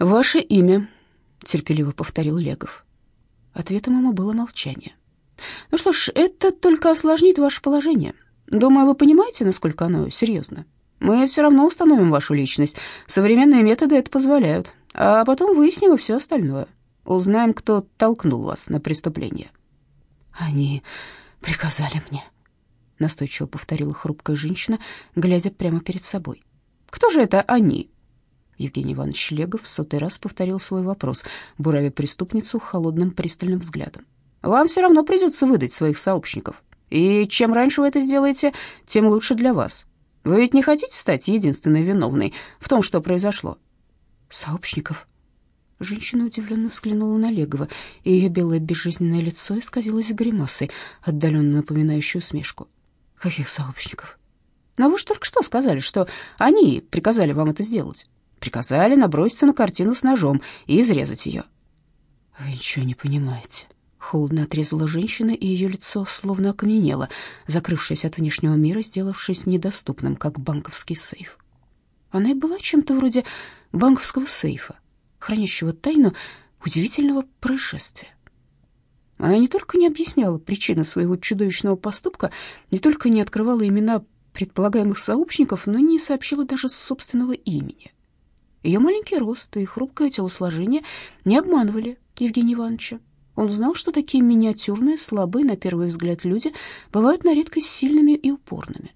«Ваше имя», — терпеливо повторил Легов. Ответом ему было молчание. «Ну что ж, это только осложнит ваше положение. Думаю, вы понимаете, насколько оно серьезно. Мы все равно установим вашу личность. Современные методы это позволяют. А потом выясним и все остальное. Узнаем, кто толкнул вас на преступление». «Они приказали мне», — настойчиво повторила хрупкая женщина, глядя прямо перед собой. «Кто же это они?» Евгений Иванович Легов в сотый раз повторил свой вопрос, буравя преступницу холодным пристальным взглядом. «Вам все равно придется выдать своих сообщников. И чем раньше вы это сделаете, тем лучше для вас. Вы ведь не хотите стать единственной виновной в том, что произошло?» «Сообщников?» Женщина удивленно взглянула на Легова, и ее белое безжизненное лицо исказилось гримасой, отдаленно напоминающей усмешку. «Каких сообщников?» «Но вы же только что сказали, что они приказали вам это сделать. Приказали наброситься на картину с ножом и изрезать ее». «Вы ничего не понимаете», Холодно отрезала женщина, и ее лицо словно окаменело, закрывшись от внешнего мира, сделавшись недоступным, как банковский сейф. Она и была чем-то вроде банковского сейфа, хранящего тайну удивительного происшествия. Она не только не объясняла причины своего чудовищного поступка, не только не открывала имена предполагаемых сообщников, но не сообщила даже собственного имени. Ее маленький рост и хрупкое телосложение не обманывали Евгения Ивановича. Он знал, что такие миниатюрные, слабые, на первый взгляд, люди бывают на редкость сильными и упорными.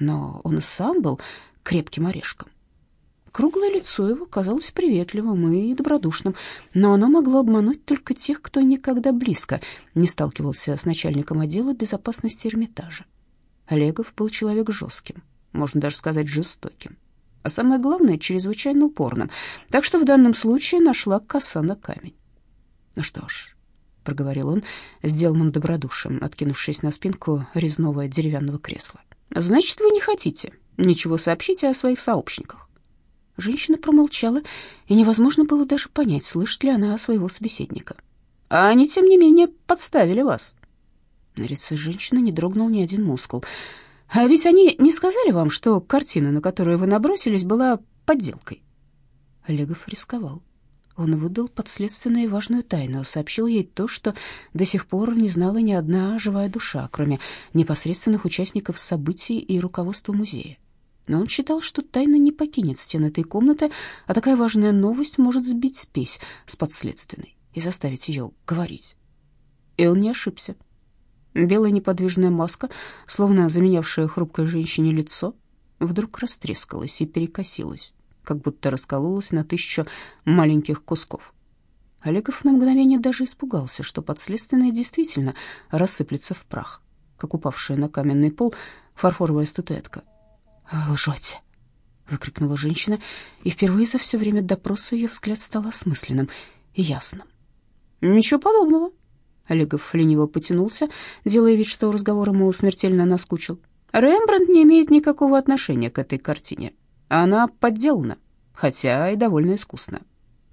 Но он и сам был крепким орешком. Круглое лицо его казалось приветливым и добродушным, но оно могло обмануть только тех, кто никогда близко не сталкивался с начальником отдела безопасности Эрмитажа. Олегов был человек жестким, можно даже сказать жестоким, а самое главное, чрезвычайно упорным, так что в данном случае нашла коса на камень. Ну что ж, проговорил он, сделанным добродушием, откинувшись на спинку резного деревянного кресла. «Значит, вы не хотите ничего сообщить о своих сообщниках?» Женщина промолчала, и невозможно было даже понять, слышит ли она своего собеседника. «А они, тем не менее, подставили вас». На лице женщины не дрогнул ни один мускул. «А ведь они не сказали вам, что картина, на которую вы набросились, была подделкой?» Олегов рисковал. Он выдал подследственную важную тайну, сообщил ей то, что до сих пор не знала ни одна живая душа, кроме непосредственных участников событий и руководства музея. Но он считал, что тайна не покинет стены этой комнаты, а такая важная новость может сбить спесь с подследственной и заставить ее говорить. И он не ошибся. Белая неподвижная маска, словно заменявшая хрупкой женщине лицо, вдруг растрескалась и перекосилась как будто раскололась на тысячу маленьких кусков. Олегов на мгновение даже испугался, что подследственная действительно рассыплется в прах, как упавшая на каменный пол фарфоровая статуэтка. «Вы лжете!» — выкрикнула женщина, и впервые за все время допроса ее взгляд стал осмысленным и ясным. «Ничего подобного!» Олегов лениво потянулся, делая вид, что разговор ему смертельно наскучил. «Рембрандт не имеет никакого отношения к этой картине. Она подделана, хотя и довольно искусно.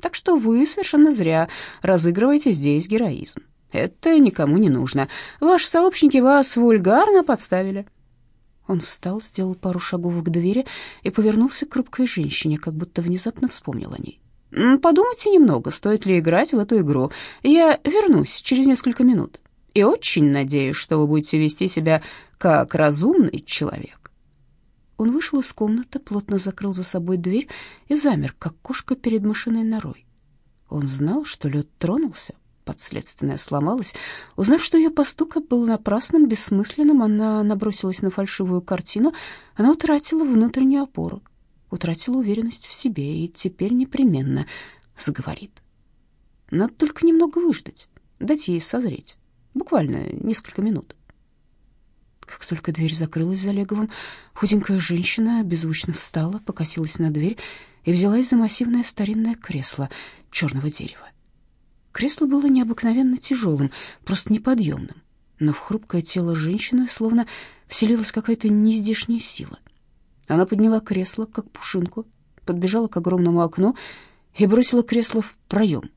Так что вы совершенно зря разыгрываете здесь героизм. Это никому не нужно. Ваши сообщники вас вульгарно подставили». Он встал, сделал пару шагов к двери и повернулся к хрупкой женщине, как будто внезапно вспомнил о ней. «Подумайте немного, стоит ли играть в эту игру. Я вернусь через несколько минут и очень надеюсь, что вы будете вести себя как разумный человек». Он вышел из комнаты, плотно закрыл за собой дверь и замер, как кошка перед мышиной норой. Он знал, что лед тронулся, подследственная сломалась. Узнав, что ее поступок был напрасным, бессмысленным, она набросилась на фальшивую картину, она утратила внутреннюю опору, утратила уверенность в себе и теперь непременно заговорит. Надо только немного выждать, дать ей созреть, буквально несколько минут. Как только дверь закрылась за Леговым, худенькая женщина беззвучно встала, покосилась на дверь и взялась за массивное старинное кресло черного дерева. Кресло было необыкновенно тяжелым, просто неподъемным, но в хрупкое тело женщины словно вселилась какая-то нездешняя сила. Она подняла кресло, как пушинку, подбежала к огромному окну и бросила кресло в проем.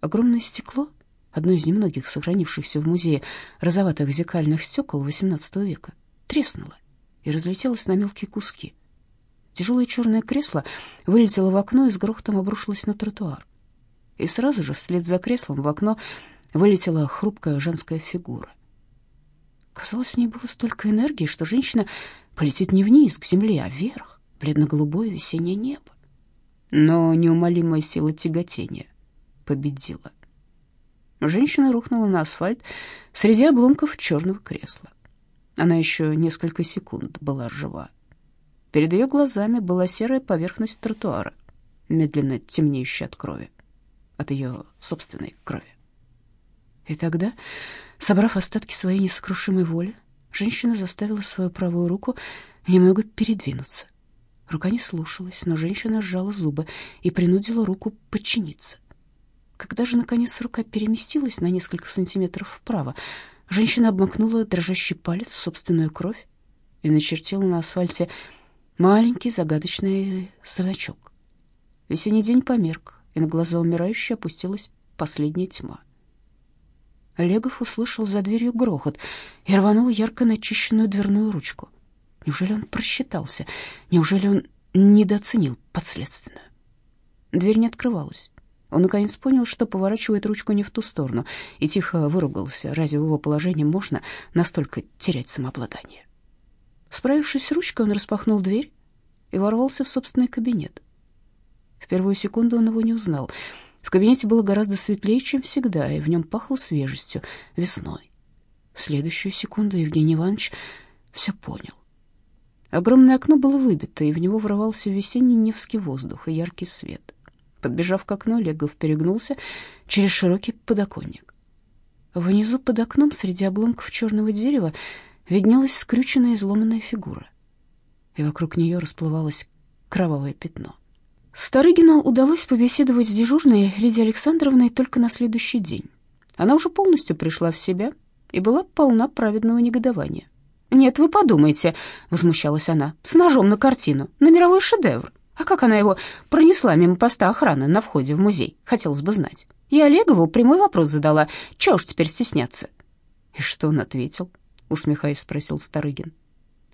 Огромное стекло одно из немногих сохранившихся в музее розоватых зеркальных стекол XVIII века, треснуло и разлетелось на мелкие куски. Тяжелое черное кресло вылетело в окно и с грохотом обрушилось на тротуар. И сразу же вслед за креслом в окно вылетела хрупкая женская фигура. Казалось, в ней было столько энергии, что женщина полетит не вниз, к земле, а вверх, бледно-голубое весеннее небо. Но неумолимая сила тяготения победила. Женщина рухнула на асфальт среди обломков черного кресла. Она еще несколько секунд была жива. Перед ее глазами была серая поверхность тротуара, медленно темнеющая от крови, от ее собственной крови. И тогда, собрав остатки своей несокрушимой воли, женщина заставила свою правую руку немного передвинуться. Рука не слушалась, но женщина сжала зубы и принудила руку подчиниться. Когда же, наконец, рука переместилась на несколько сантиметров вправо, женщина обмакнула дрожащий палец в собственную кровь и начертила на асфальте маленький загадочный значок. Весенний день померк, и на глаза умирающей опустилась последняя тьма. Олегов услышал за дверью грохот и рванул ярко начищенную дверную ручку. Неужели он просчитался? Неужели он недооценил подследственную? Дверь не открывалась. Он наконец понял, что поворачивает ручку не в ту сторону, и тихо выругался. Разве в его положении можно настолько терять самообладание? Справившись с ручкой, он распахнул дверь и ворвался в собственный кабинет. В первую секунду он его не узнал. В кабинете было гораздо светлее, чем всегда, и в нем пахло свежестью, весной. В следующую секунду Евгений Иванович все понял. Огромное окно было выбито, и в него врывался весенний невский воздух и яркий свет. Подбежав к окну, Легов перегнулся через широкий подоконник. Внизу под окном, среди обломков черного дерева, виднелась скрюченная изломанная фигура, и вокруг нее расплывалось кровавое пятно. Старыгину удалось побеседовать с дежурной Лидией Александровной только на следующий день. Она уже полностью пришла в себя и была полна праведного негодования. «Нет, вы подумайте», — возмущалась она, — «с ножом на картину, на мировой шедевр. А как она его пронесла мимо поста охраны на входе в музей, хотелось бы знать. Я Олегову прямой вопрос задала, чего ж теперь стесняться?» «И что он ответил?» — усмехаясь, спросил Старыгин.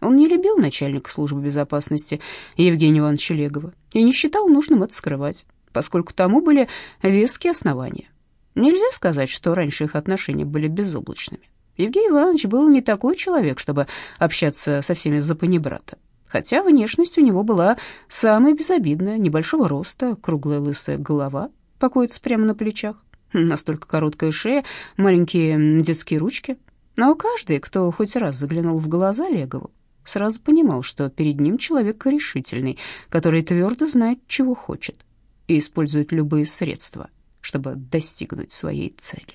Он не любил начальника службы безопасности Евгения Ивановича Легова и не считал нужным это скрывать, поскольку тому были веские основания. Нельзя сказать, что раньше их отношения были безоблачными. Евгений Иванович был не такой человек, чтобы общаться со всеми за панибрата. Хотя внешность у него была самая безобидная, небольшого роста, круглая лысая голова покоится прямо на плечах, настолько короткая шея, маленькие детские ручки. Но каждый, кто хоть раз заглянул в глаза Легову, сразу понимал, что перед ним человек решительный, который твердо знает, чего хочет, и использует любые средства, чтобы достигнуть своей цели.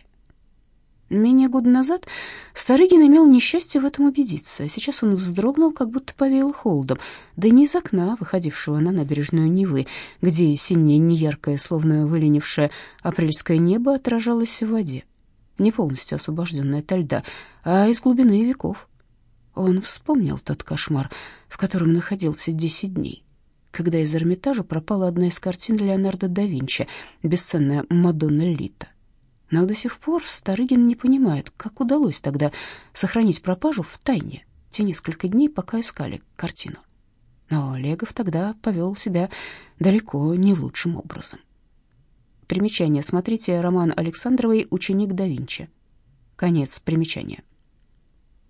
Менее года назад Старыгин имел несчастье в этом убедиться. Сейчас он вздрогнул, как будто повеял холодом, да не из окна, выходившего на набережную Невы, где синее, неяркое, словно выленившее апрельское небо отражалось в воде, не полностью освобожденное от льда, а из глубины веков. Он вспомнил тот кошмар, в котором находился десять дней, когда из Эрмитажа пропала одна из картин Леонардо да Винчи, бесценная «Мадонна Лита». Но до сих пор Старыгин не понимает, как удалось тогда сохранить пропажу в тайне те несколько дней, пока искали картину. Но Легов тогда повел себя далеко не лучшим образом. Примечание. Смотрите роман Александровой «Ученик да Винчи». Конец примечания.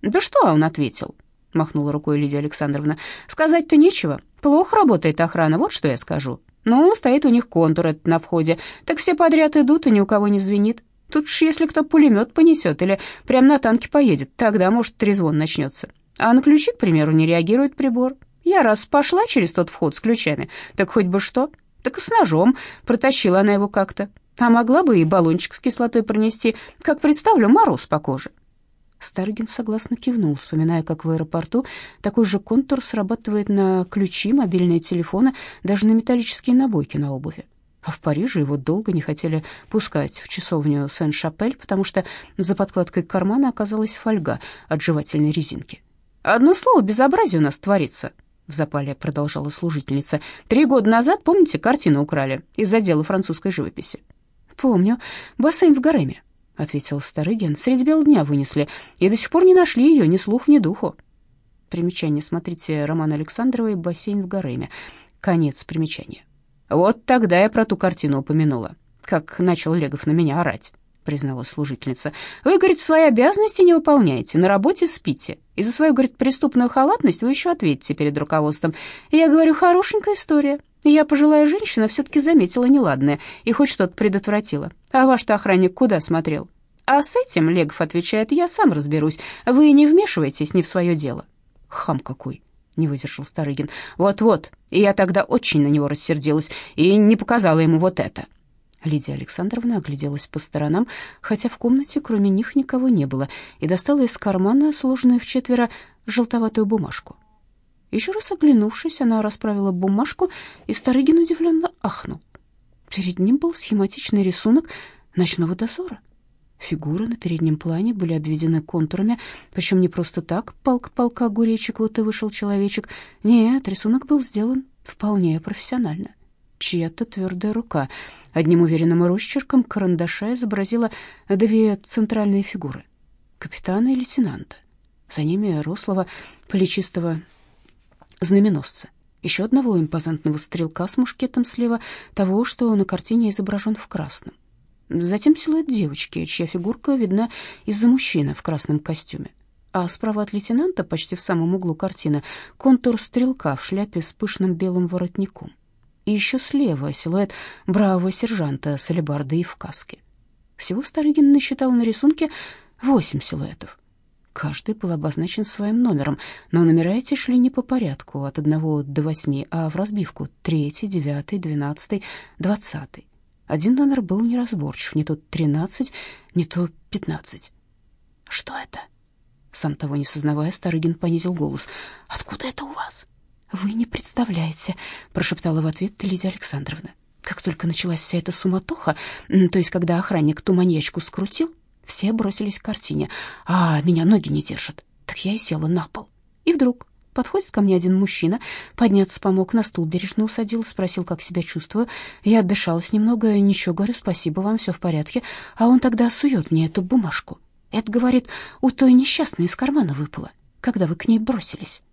«Да что?» — он ответил, — махнула рукой Лидия Александровна. «Сказать-то нечего. Плохо работает охрана, вот что я скажу. Ну, стоит у них контур этот на входе, так все подряд идут, и ни у кого не звенит. Тут ж если кто пулемет понесет или прямо на танке поедет, тогда, может, трезвон начнется. А на ключи, к примеру, не реагирует прибор. Я раз пошла через тот вход с ключами, так хоть бы что. Так и с ножом протащила она его как-то. А могла бы и баллончик с кислотой пронести. Как представлю, мороз по коже. Старгин согласно кивнул, вспоминая, как в аэропорту такой же контур срабатывает на ключи, мобильные телефоны, даже на металлические набойки на обуви. А в Париже его долго не хотели пускать в часовню Сен-Шапель, потому что за подкладкой кармана оказалась фольга от жевательной резинки. «Одно слово, безобразие у нас творится», — в запале продолжала служительница. «Три года назад, помните, картину украли из отдела французской живописи?» «Помню. Бассейн в гареме», — ответил Старыгин. «Средь бела дня вынесли, и до сих пор не нашли ее ни слух, ни духу». Примечание. Смотрите роман Александровой «Бассейн в гареме». Конец примечания. Вот тогда я про ту картину упомянула, как начал Легов на меня орать призналась служительница. «Вы, говорит, свои обязанности не выполняете, на работе спите. И за свою, говорит, преступную халатность вы еще ответите перед руководством. И я говорю, хорошенькая история. Я, пожилая женщина, все-таки заметила неладное и хоть что-то предотвратила. А ваш-то охранник куда смотрел? А с этим, Легов отвечает, я сам разберусь. Вы не вмешивайтесь не в свое дело. Хам какой!» не выдержал Старыгин. «Вот-вот, и я тогда очень на него рассердилась и не показала ему вот это». Лидия Александровна огляделась по сторонам, хотя в комнате кроме них никого не было, и достала из кармана сложенную в четверо желтоватую бумажку. Еще раз оглянувшись, она расправила бумажку, и Старыгин удивленно ахнул. Перед ним был схематичный рисунок ночного дозора. Фигуры на переднем плане были обведены контурами, причем не просто так, полк-полка огуречек, вот и вышел человечек. Нет, рисунок был сделан вполне профессионально. Чья-то твердая рука — Одним уверенным росчерком карандаша изобразила две центральные фигуры — капитана и лейтенанта. За ними рослого, плечистого знаменосца. Еще одного импозантного стрелка с мушкетом слева, того, что на картине изображен в красном. Затем силуэт девочки, чья фигурка видна из-за мужчины в красном костюме. А справа от лейтенанта, почти в самом углу картины, контур стрелка в шляпе с пышным белым воротником и еще слева силуэт бравого сержанта с алебардой и в каске. Всего Старыгин насчитал на рисунке восемь силуэтов. Каждый был обозначен своим номером, но номера эти шли не по порядку, от одного до восьми, а в разбивку третий, девятый, двенадцатый, двадцатый. Один номер был неразборчив, не то тринадцать, не то пятнадцать. «Что это?» Сам того не сознавая, Старыгин понизил голос. «Откуда это у вас?» «Вы не представляете», — прошептала в ответ Лидия Александровна. Как только началась вся эта суматоха, то есть когда охранник ту маньячку скрутил, все бросились к картине, а меня ноги не держат. Так я и села на пол. И вдруг подходит ко мне один мужчина, подняться помог, на стул бережно усадил, спросил, как себя чувствую. Я отдышалась немного, ничего, говорю, спасибо вам, все в порядке. А он тогда сует мне эту бумажку. Это, говорит, у той несчастной из кармана выпало, когда вы к ней бросились.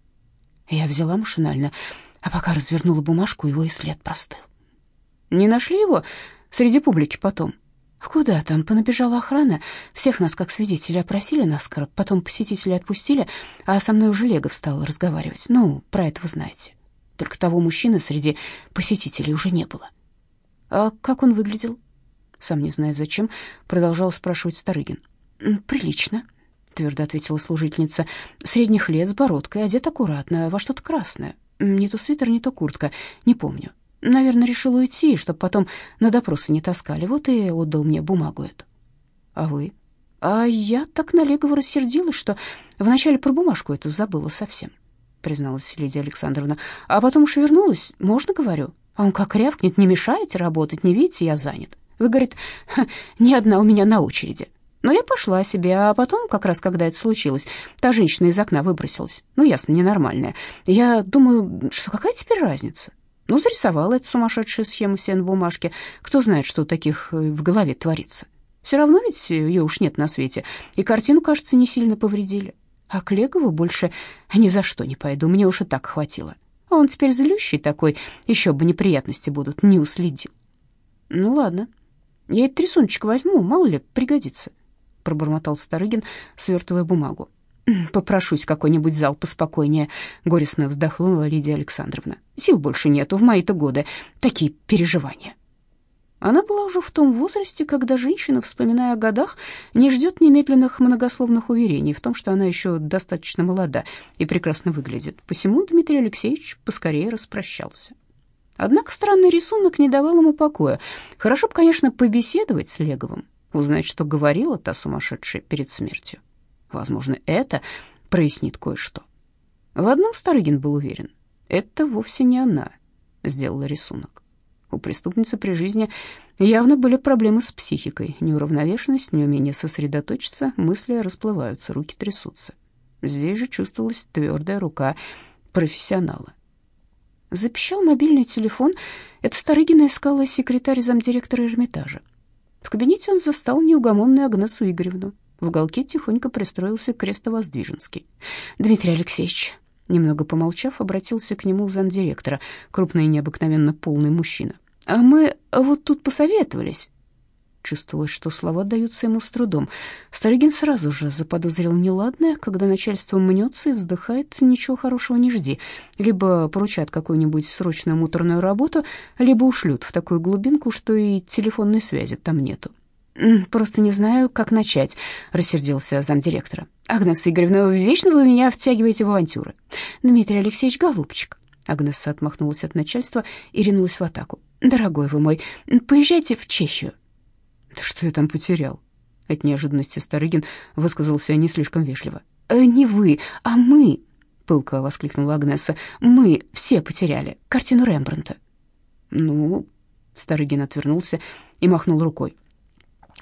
Я взяла машинально, а пока развернула бумажку, его и след простыл. Не нашли его среди публики потом? Куда там? Понабежала охрана. Всех нас, как свидетелей, опросили наскоро, потом посетители отпустили, а со мной уже Легов стал разговаривать. Ну, про это вы знаете. Только того мужчины среди посетителей уже не было. А как он выглядел? Сам не зная зачем, продолжал спрашивать Старыгин. Прилично твердо ответила служительница. Средних лет, с бородкой, одет аккуратно, во что-то красное. Не то свитер, не то куртка, не помню. Наверное, решил уйти, чтобы потом на допросы не таскали. Вот и отдал мне бумагу эту. А вы? А я так на Легова рассердилась, что вначале про бумажку эту забыла совсем, призналась Лидия Александровна. А потом уж вернулась, можно, говорю. А он как рявкнет, не мешаете работать, не видите, я занят. Вы, говорит, ни одна у меня на очереди. Но я пошла себе, а потом, как раз когда это случилось, та женщина из окна выбросилась. Ну, ясно, ненормальная. Я думаю, что какая теперь разница? Ну, зарисовала эту сумасшедшую схему себе на бумажке. Кто знает, что у таких э, в голове творится. Все равно ведь ее уж нет на свете. И картину, кажется, не сильно повредили. А к Легову больше ни за что не пойду, мне уж и так хватило. А он теперь злющий такой, еще бы неприятности будут, не уследил. Ну, ладно, я этот рисуночек возьму, мало ли, пригодится пробормотал Старыгин, свертывая бумагу. «Попрошусь какой-нибудь зал поспокойнее», — горестно вздохнула Лидия Александровна. «Сил больше нету, в мои-то годы такие переживания». Она была уже в том возрасте, когда женщина, вспоминая о годах, не ждет немедленных многословных уверений в том, что она еще достаточно молода и прекрасно выглядит. Посему Дмитрий Алексеевич поскорее распрощался. Однако странный рисунок не давал ему покоя. Хорошо бы, конечно, побеседовать с Леговым, узнать, что говорила та сумасшедшая перед смертью. Возможно, это прояснит кое-что. В одном Старыгин был уверен. Это вовсе не она сделала рисунок. У преступницы при жизни явно были проблемы с психикой, неуравновешенность, неумение сосредоточиться, мысли расплываются, руки трясутся. Здесь же чувствовалась твердая рука профессионала. Запищал мобильный телефон. Это Старыгина искала секретарь замдиректора Эрмитажа. В кабинете он застал неугомонную Агнесу Игоревну. В уголке тихонько пристроился крестовоздвиженский. «Дмитрий Алексеевич», Немного помолчав, обратился к нему замдиректора, крупный и необыкновенно полный мужчина. «А мы вот тут посоветовались». Чувствовалось, что слова даются ему с трудом. Старыгин сразу же заподозрил неладное, когда начальство мнется и вздыхает, ничего хорошего не жди. Либо поручат какую-нибудь срочную муторную работу, либо ушлют в такую глубинку, что и телефонной связи там нету. «Просто не знаю, как начать», — рассердился замдиректора. «Агнесса Игоревна, вечно вы меня втягиваете в авантюры». «Дмитрий Алексеевич, голубчик». Агнесса отмахнулась от начальства и ринулась в атаку. «Дорогой вы мой, поезжайте в Чехию». «Да что я там потерял?» От неожиданности Старыгин высказался не слишком вежливо. «Э, «Не вы, а мы», — пылко воскликнула Агнеса. «Мы все потеряли картину Рембрандта». «Ну...» — Старыгин отвернулся и махнул рукой.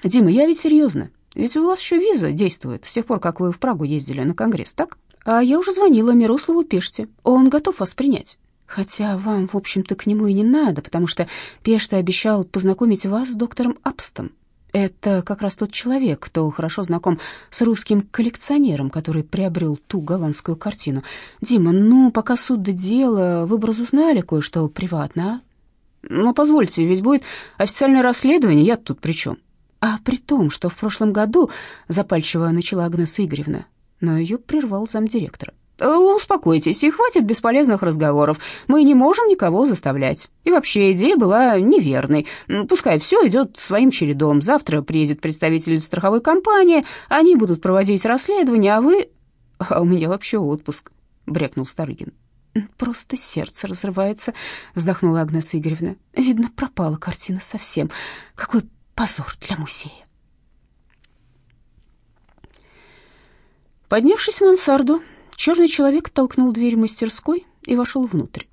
«Дима, я ведь серьезно. Ведь у вас еще виза действует с тех пор, как вы в Прагу ездили на конгресс, так? А я уже звонила Мирославу Пеште. Он готов вас принять. Хотя вам, в общем-то, к нему и не надо, потому что Пешта обещал познакомить вас с доктором Апстом. Это как раз тот человек, кто хорошо знаком с русским коллекционером, который приобрел ту голландскую картину. Дима, ну, пока суд до дела, вы бы разузнали кое-что приватно, а? Ну, позвольте, ведь будет официальное расследование, я тут при чем? А при том, что в прошлом году запальчиво начала Агнеса Игоревна, но ее прервал замдиректора. Э, «Успокойтесь, и хватит бесполезных разговоров. Мы не можем никого заставлять. И вообще идея была неверной. Пускай все идет своим чередом. Завтра приедет представитель страховой компании, они будут проводить расследование, а вы...» «А у меня вообще отпуск», — брякнул Старыгин. «Просто сердце разрывается», — вздохнула Агнеса Игоревна. «Видно, пропала картина совсем. Какой Позор для музея. Поднявшись в мансарду, черный человек толкнул дверь мастерской и вошел внутрь.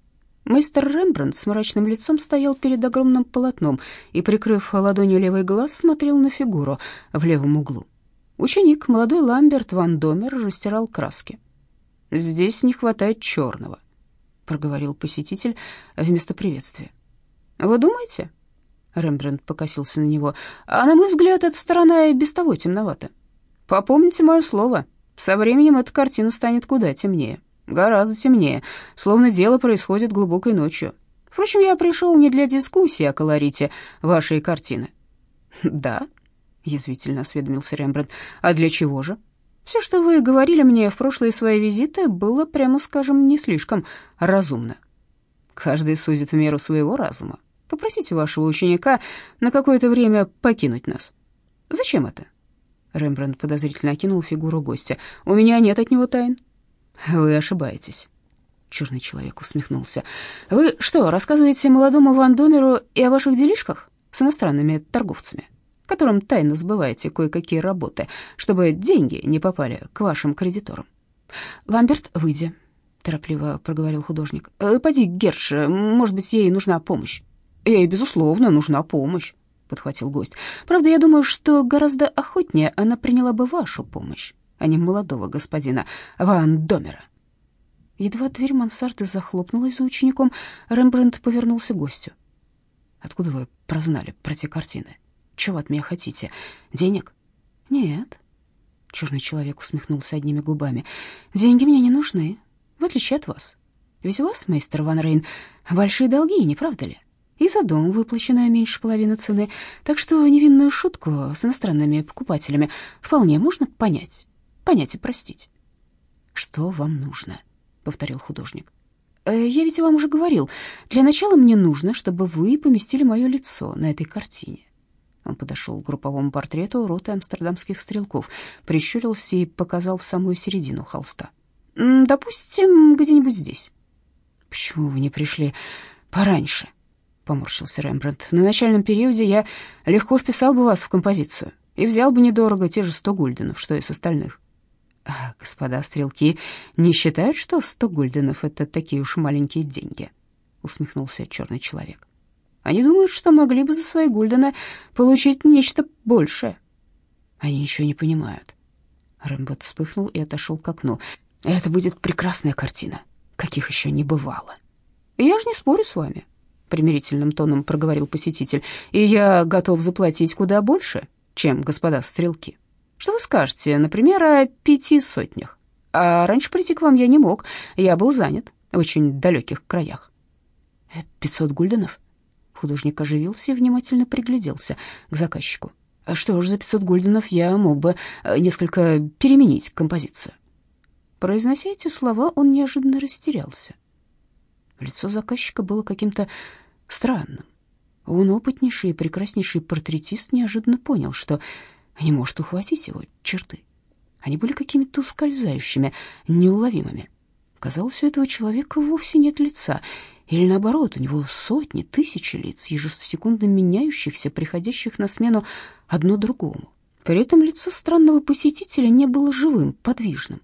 Мастер Рембрандт с мрачным лицом стоял перед огромным полотном и, прикрыв ладонью левый глаз, смотрел на фигуру в левом углу. Ученик, молодой Ламберт ван Домер, растирал краски. «Здесь не хватает черного», — проговорил посетитель вместо приветствия. «Вы думаете?» Рембрандт покосился на него. «А на мой взгляд, эта сторона и без того темновата. Попомните мое слово, со временем эта картина станет куда темнее, гораздо темнее, словно дело происходит глубокой ночью. Впрочем, я пришел не для дискуссии о колорите вашей картины». «Да», — язвительно осведомился Рембрандт, — «а для чего же?» «Все, что вы говорили мне в прошлые свои визиты, было, прямо скажем, не слишком разумно». «Каждый судит в меру своего разума», Попросите вашего ученика на какое-то время покинуть нас». «Зачем это?» Рембрандт подозрительно окинул фигуру гостя. «У меня нет от него тайн». «Вы ошибаетесь». Черный человек усмехнулся. «Вы что, рассказываете молодому Ван Домеру и о ваших делишках с иностранными торговцами, которым тайно сбываете кое-какие работы, чтобы деньги не попали к вашим кредиторам?» «Ламберт, выйди», — торопливо проговорил художник. «Э, «Поди, Герш, может быть, ей нужна помощь». «Ей, безусловно, нужна помощь», — подхватил гость. «Правда, я думаю, что гораздо охотнее она приняла бы вашу помощь, а не молодого господина Ван Домера». Едва дверь мансарды захлопнулась за учеником, Рембрандт повернулся к гостю. «Откуда вы прознали про те картины? Чего от меня хотите? Денег?» «Нет». Черный человек усмехнулся одними губами. «Деньги мне не нужны, в отличие от вас. Ведь у вас, мейстер Ван Рейн, большие долги, не правда ли?» И за дом выплаченная меньше половины цены, так что невинную шутку с иностранными покупателями вполне можно понять, понять и простить. «Что вам нужно?» — повторил художник. «Э, «Я ведь вам уже говорил. Для начала мне нужно, чтобы вы поместили мое лицо на этой картине». Он подошел к групповому портрету роты амстердамских стрелков, прищурился и показал в самую середину холста. «Допустим, где-нибудь здесь». «Почему вы не пришли пораньше?» — поморщился Рембрандт. «На начальном периоде я легко вписал бы вас в композицию и взял бы недорого те же сто гульденов, что и с остальных». А господа стрелки не считают, что сто гульденов — это такие уж маленькие деньги?» — усмехнулся черный человек. «Они думают, что могли бы за свои гульдены получить нечто большее». «Они ничего не понимают». Рэмбот вспыхнул и отошел к окну. «Это будет прекрасная картина, каких еще не бывало». «Я же не спорю с вами», примирительным тоном проговорил посетитель, и я готов заплатить куда больше, чем господа стрелки. Что вы скажете, например, о пяти сотнях? А раньше прийти к вам я не мог, я был занят в очень далеких краях». «Э, «Пятьсот гульденов?» Художник оживился и внимательно пригляделся к заказчику. «А «Что ж, за пятьсот гульденов я мог бы э, несколько переменить композицию». Произнося эти слова, он неожиданно растерялся. Лицо заказчика было каким-то странным. Он, опытнейший и прекраснейший портретист, неожиданно понял, что не может ухватить его черты. Они были какими-то ускользающими, неуловимыми. Казалось, у этого человека вовсе нет лица, или наоборот, у него сотни, тысячи лиц, ежесекундно меняющихся, приходящих на смену одно другому. При этом лицо странного посетителя не было живым, подвижным.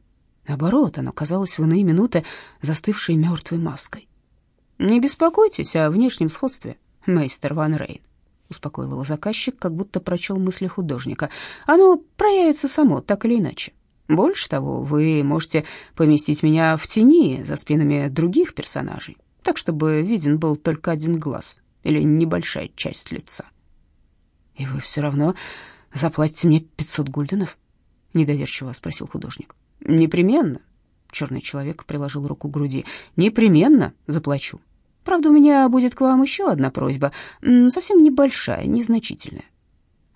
Наоборот, оно казалось в иные минуты застывшей мертвой маской. «Не беспокойтесь о внешнем сходстве, мейстер Ван Рейн», — успокоил его заказчик, как будто прочел мысли художника. «Оно проявится само, так или иначе. Больше того, вы можете поместить меня в тени за спинами других персонажей, так, чтобы виден был только один глаз или небольшая часть лица». «И вы все равно заплатите мне пятьсот гульденов?» — недоверчиво спросил художник. «Непременно», — черный человек приложил руку к груди, — «непременно заплачу. Правда, у меня будет к вам еще одна просьба, совсем небольшая, незначительная».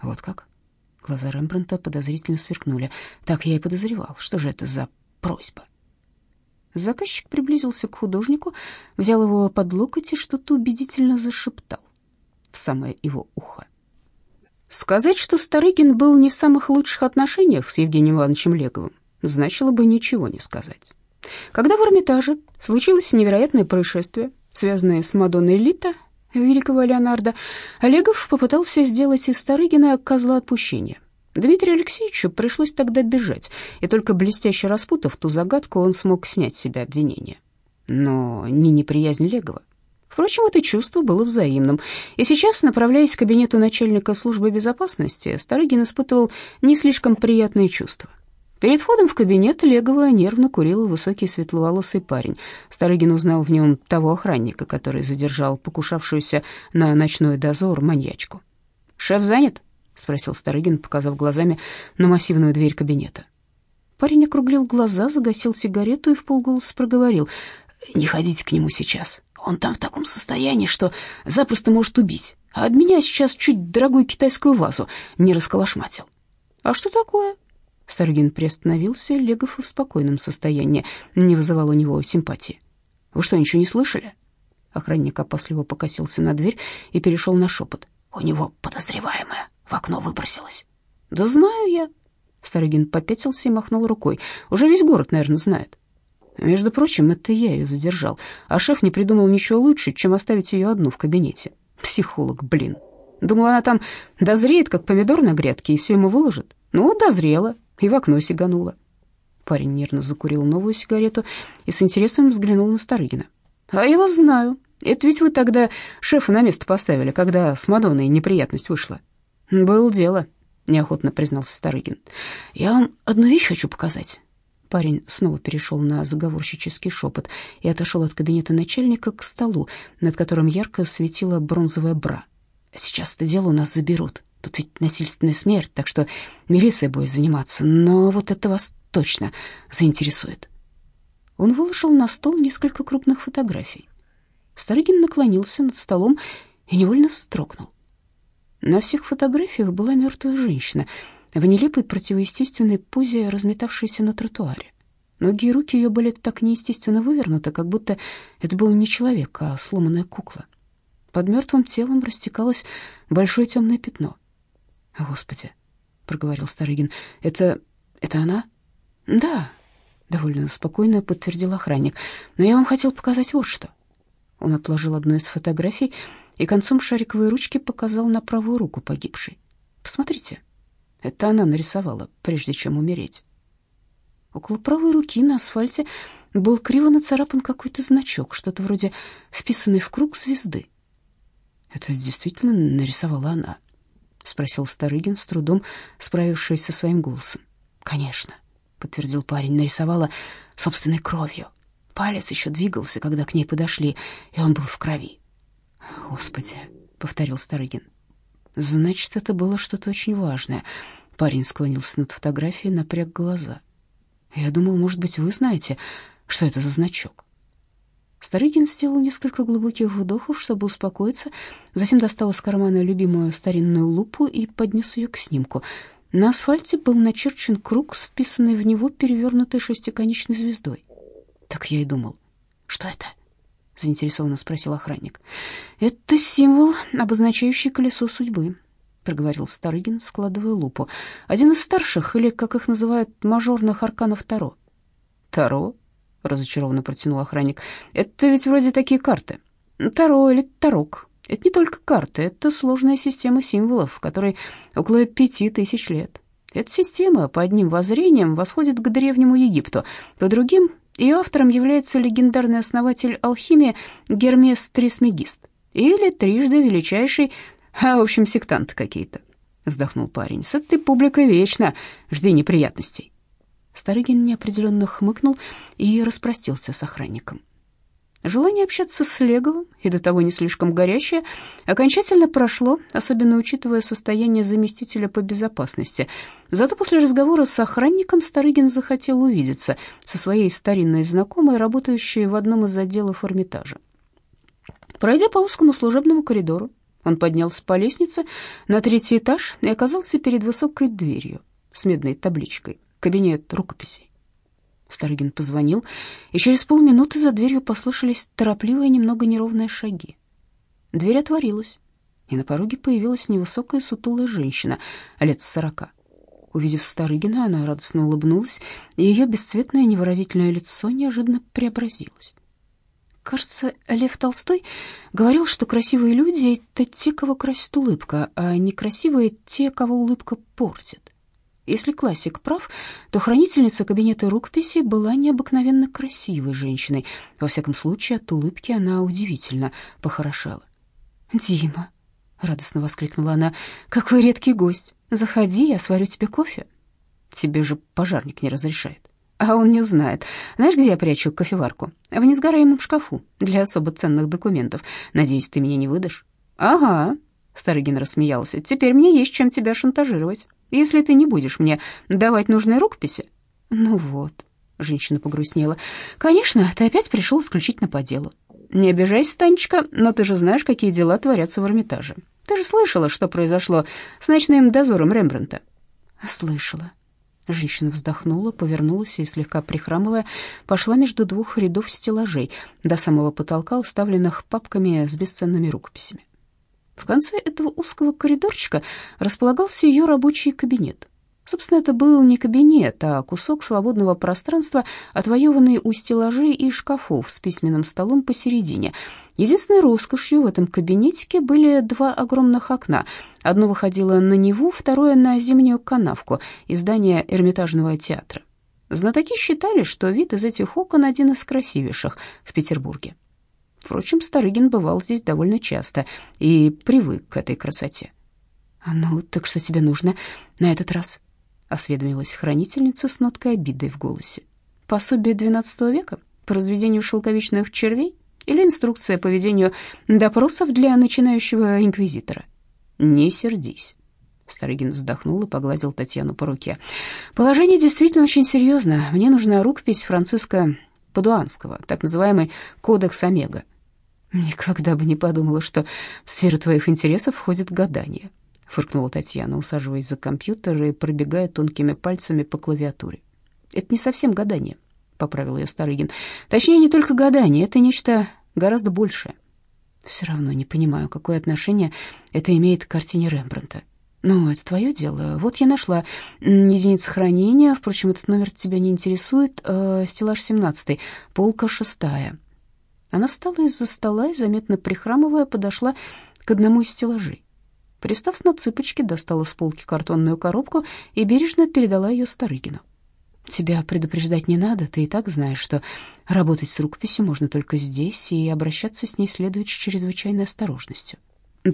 «Вот как?» Глаза Рембрандта подозрительно сверкнули. Так я и подозревал. Что же это за просьба? Заказчик приблизился к художнику, взял его под локоть и что-то убедительно зашептал в самое его ухо. Сказать, что Старыгин был не в самых лучших отношениях с Евгением Ивановичем Леговым, значило бы ничего не сказать. Когда в Эрмитаже случилось невероятное происшествие, связанное с Мадонной Лита, великого Леонардо, Олегов попытался сделать из Старыгина козла отпущения. Дмитрию Алексеевичу пришлось тогда бежать, и только блестяще распутав ту загадку, он смог снять с себя обвинение. Но не неприязнь Легова. Впрочем, это чувство было взаимным, и сейчас, направляясь к кабинету начальника службы безопасности, Старыгин испытывал не слишком приятные чувства. Перед входом в кабинет Легова нервно курил высокий светловолосый парень. Старыгин узнал в нем того охранника, который задержал покушавшуюся на ночной дозор маньячку. «Шеф занят?» — спросил Старыгин, показав глазами на массивную дверь кабинета. Парень округлил глаза, загасил сигарету и вполголоса проговорил. «Не ходите к нему сейчас. Он там в таком состоянии, что запросто может убить. А от меня сейчас чуть дорогую китайскую вазу не расколошматил». «А что такое?» Старыгин приостановился, Легов в спокойном состоянии, не вызывал у него симпатии. «Вы что, ничего не слышали?» Охранник опасливо покосился на дверь и перешел на шепот. «У него подозреваемая в окно выбросилась». «Да знаю я». Старыгин попятился и махнул рукой. «Уже весь город, наверное, знает». Между прочим, это я ее задержал, а шеф не придумал ничего лучше, чем оставить ее одну в кабинете. Психолог, блин. Думала, она там дозреет, как помидор на грядке, и все ему выложит. Ну, дозрела и в окно сиганула. Парень нервно закурил новую сигарету и с интересом взглянул на Старыгина. «А я вас знаю. Это ведь вы тогда шефа на место поставили, когда с Мадонной неприятность вышла». «Было дело», — неохотно признался Старыгин. «Я вам одну вещь хочу показать». Парень снова перешел на заговорщический шепот и отошел от кабинета начальника к столу, над которым ярко светила бронзовая бра. «Сейчас это дело у нас заберут. Тут ведь насильственная смерть, так что милиция будет заниматься, но вот это вас точно заинтересует. Он выложил на стол несколько крупных фотографий. Старыгин наклонился над столом и невольно вздрогнул. На всех фотографиях была мертвая женщина в нелепой противоестественной позе, разметавшейся на тротуаре. Ноги и руки ее были так неестественно вывернуты, как будто это был не человек, а сломанная кукла. Под мертвым телом растекалось большое темное пятно — Господи, проговорил Старыгин. Это это она? Да, довольно спокойно подтвердил охранник. Но я вам хотел показать вот что. Он отложил одну из фотографий и концом шариковой ручки показал на правую руку погибшей. Посмотрите. Это она нарисовала, прежде чем умереть. Около правой руки на асфальте был криво нацарапан какой-то значок, что-то вроде вписанной в круг звезды. Это действительно нарисовала она спросил Старыгин, с трудом справившись со своим голосом. Конечно, подтвердил парень, нарисовала собственной кровью. Палец еще двигался, когда к ней подошли, и он был в крови. Господи, повторил Старыгин. Значит, это было что-то очень важное. Парень склонился над фотографией, напряг глаза. Я думал, может быть, вы знаете, что это за значок. Старыгин сделал несколько глубоких вдохов, чтобы успокоиться, затем достал из кармана любимую старинную лупу и поднес ее к снимку. На асфальте был начерчен круг с вписанной в него перевернутой шестиконечной звездой. Так я и думал. Что это? заинтересованно спросил охранник. Это символ, обозначающий колесо судьбы, проговорил Старыгин, складывая лупу. Один из старших, или, как их называют, мажорных арканов Таро. Таро? Разочарованно протянул охранник. Это ведь вроде такие карты. Таро или Тарок. Это не только карты, это сложная система символов, которой около пяти тысяч лет. Эта система по одним воззрениям восходит к древнему Египту, по другим ее автором является легендарный основатель алхимии Гермес Трисмегист или трижды величайший, а, в общем, сектант какие-то. Вздохнул парень. С этой публикой вечно. Жди неприятностей. Старыгин неопределенно хмыкнул и распростился с охранником. Желание общаться с Леговым, и до того не слишком горячее, окончательно прошло, особенно учитывая состояние заместителя по безопасности. Зато после разговора с охранником Старыгин захотел увидеться со своей старинной знакомой, работающей в одном из отделов Эрмитажа. Пройдя по узкому служебному коридору, он поднялся по лестнице на третий этаж и оказался перед высокой дверью с медной табличкой «Кабинет рукописей». Старыгин позвонил, и через полминуты за дверью послышались торопливые, немного неровные шаги. Дверь отворилась, и на пороге появилась невысокая сутулая женщина, лет сорока. Увидев Старыгина, она радостно улыбнулась, и ее бесцветное невыразительное лицо неожиданно преобразилось. Кажется, Лев Толстой говорил, что красивые люди — это те, кого красит улыбка, а некрасивые — те, кого улыбка портит. Если классик прав, то хранительница кабинета рукописи была необыкновенно красивой женщиной. Во всяком случае, от улыбки она удивительно похорошела. «Дима!» — радостно воскликнула она. «Какой редкий гость! Заходи, я сварю тебе кофе». «Тебе же пожарник не разрешает». «А он не узнает. Знаешь, где я прячу кофеварку? В несгораемом шкафу для особо ценных документов. Надеюсь, ты меня не выдашь?» «Ага», — Старыгин рассмеялся. «Теперь мне есть чем тебя шантажировать» если ты не будешь мне давать нужные рукописи». «Ну вот», — женщина погрустнела, — «конечно, ты опять пришел исключительно по делу. Не обижайся, Танечка, но ты же знаешь, какие дела творятся в Эрмитаже. Ты же слышала, что произошло с ночным дозором Рембрандта?» «Слышала». Женщина вздохнула, повернулась и, слегка прихрамывая, пошла между двух рядов стеллажей до самого потолка, уставленных папками с бесценными рукописями. В конце этого узкого коридорчика располагался ее рабочий кабинет. Собственно, это был не кабинет, а кусок свободного пространства, отвоеванный у стеллажей и шкафов с письменным столом посередине. Единственной роскошью в этом кабинетике были два огромных окна. Одно выходило на Неву, второе — на зимнюю канавку из здания Эрмитажного театра. Знатоки считали, что вид из этих окон один из красивейших в Петербурге. Впрочем, Старыгин бывал здесь довольно часто и привык к этой красоте. «А «Ну, так что тебе нужно на этот раз?» — осведомилась хранительница с ноткой обиды в голосе. «Пособие XII века по разведению шелковичных червей или инструкция по ведению допросов для начинающего инквизитора?» «Не сердись». Старыгин вздохнул и погладил Татьяну по руке. «Положение действительно очень серьезно. Мне нужна рукопись Франциска Падуанского, так называемый «Кодекс Омега». «Никогда бы не подумала, что в сферу твоих интересов входит гадание», — фыркнула Татьяна, усаживаясь за компьютер и пробегая тонкими пальцами по клавиатуре. «Это не совсем гадание», — поправил ее Старыгин. «Точнее, не только гадание, это нечто гораздо большее». «Все равно не понимаю, какое отношение это имеет к картине Рембрандта». «Ну, это твое дело. Вот я нашла единица хранения. Впрочем, этот номер тебя не интересует. Э, стеллаж 17, полка шестая». Она встала из-за стола и, заметно прихрамывая, подошла к одному из стеллажей. Пристав на цыпочки, достала с полки картонную коробку и бережно передала ее Старыгину. «Тебя предупреждать не надо, ты и так знаешь, что работать с рукописью можно только здесь, и обращаться с ней следует с чрезвычайной осторожностью».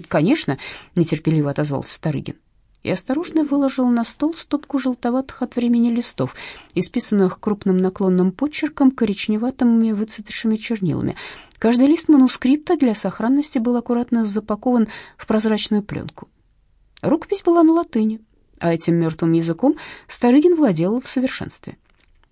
«Конечно», — нетерпеливо отозвался Старыгин и осторожно выложил на стол стопку желтоватых от времени листов, исписанных крупным наклонным почерком коричневатыми выцветшими чернилами. Каждый лист манускрипта для сохранности был аккуратно запакован в прозрачную пленку. Рукопись была на латыни, а этим мертвым языком Старыгин владел в совершенстве.